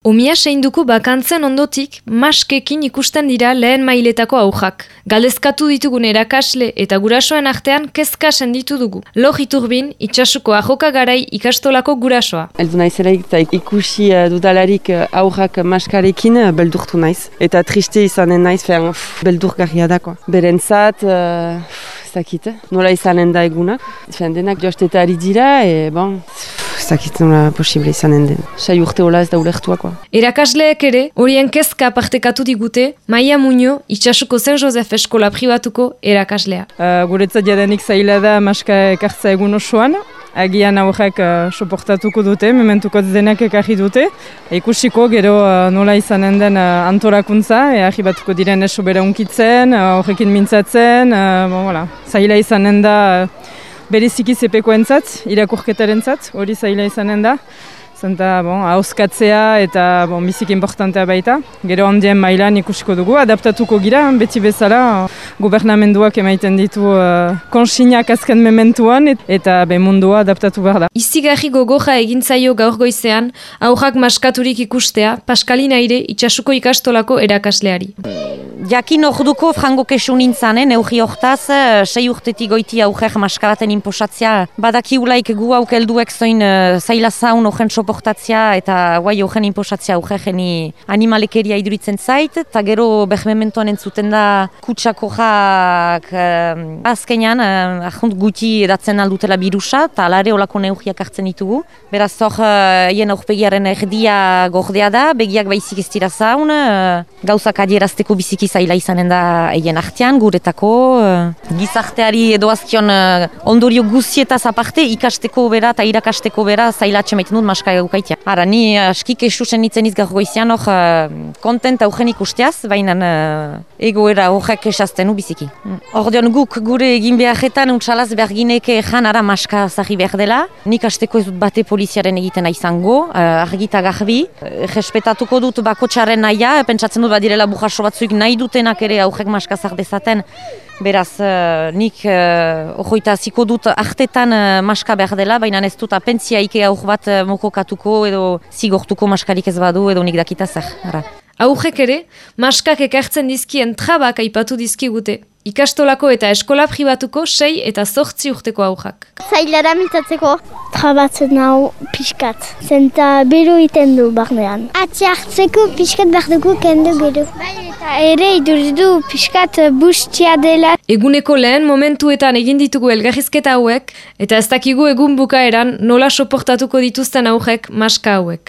Omia seinduko bakantzen ondotik, maskekin ikusten dira lehen mailetako aujak. Galdezkatu ditugun erakasle eta gurasoen artean kezka senditu dugu. Log iturbin, itxasuko ajoka garai ikastolako gurasoa. Eldu naizela ikusi uh, dudalarik uh, aurrak maskarekin uh, beldurtu naiz. Eta triste izanen naiz, fean, beldurgarria dako. Berentzat, uh, zakit, nola izanen da egunak. Fean, denak jostetari dira, e, bon, nola posible izanen den. Sai urte hola ez da ulektuakoa. Erakasleek ere, horien kezka partekatu digute, Maia Muño, itxasuko Zen Josef Eskola pribatuko erakaslea. Uh, guretzat jadenik zaila da maska ekartza egun osoan, agian aurrek uh, soportatuko dute, mementuko denak ekarri dute. Ikusiko gero uh, nola izanen den uh, antorakuntza, e, batuko diren eso bera unkitzen, horrekin uh, mintzatzen, uh, bon, voilà. zaila izanen da uh, bereziki zepeko entzat, irakurketaren zat, hori zaila izanen da. Zenta, bon, hauskatzea eta bon, bizik importantea baita. Gero handien mailan ikusiko dugu, adaptatuko gira, beti bezala gobernamenduak emaiten ditu uh, konsinak azken mementuan eta be mundua adaptatu behar da. Izigarri gogoja egintzaio gaur goizean, aurrak maskaturik ikustea, Paskalina ere itxasuko ikastolako erakasleari. Jakin orduko frango kesu nintzen, eh, neugi hortaz, eh, sei urtetik goiti aurrek maskaraten inposatzea. Badaki ulaik gu hauk elduek zoin uh, zaila zaun ogen soportatzea eta guai ogen inposatzea aurrekeni animalekeria iduritzen zait, eta gero behmementoan entzuten da kutsako jak uh, azkenean uh, ahunt guti edatzen aldutela birusa, eta alare olako neugiak hartzen ditugu. Beraz hor, hien uh, aurpegiaren erdia gordea da, begiak baizik ez dira zaun, uh, gauzak adierazteko biziki zaila izanen da eien artean, guretako. Uh, gizarteari edo azkion uh, ondorio guzietaz aparte ikasteko bera eta irakasteko bera zaila atxemaiten dut maska eukaitia. Ara, ni askik esusen nitzen izgargo izan hor uh, kontent augen ikusteaz, baina egoera horrek esazten biziki. Mm. Ordeon guk gure egin beharretan untsalaz bergineke jan ara maska zahi behar dela. Nik asteko ez dut bate poliziaren egiten izango, argita garbi. Respetatuko dut bakotxaren naia, pentsatzen dut badirela bujaso batzuik nahi dutenak ere aurrek maskazak dezaten, beraz uh, nik uh, ziko dut artetan uh, maska behar dela, baina ez dut apentzia ike aur bat uh, mokokatuko edo zigortuko maskarik ez badu edo nik dakita zer. Aurrek ere, maskak ekartzen dizkien trabak aipatu dizkigute. Ikastolako eta eskola pribatuko sei eta zortzi urteko aurrak. Zailara mitatzeko. Trabatzen hau pixkat. Zenta beru iten du barnean. Atzi hartzeko pixkat behar dugu kendu beru. Ere iduridu pixkat bustia dela. Eguneko lehen momentuetan egin ditugu elgarrizketa hauek, eta ez dakigu egun bukaeran nola soportatuko dituzten aurrek maska hauek.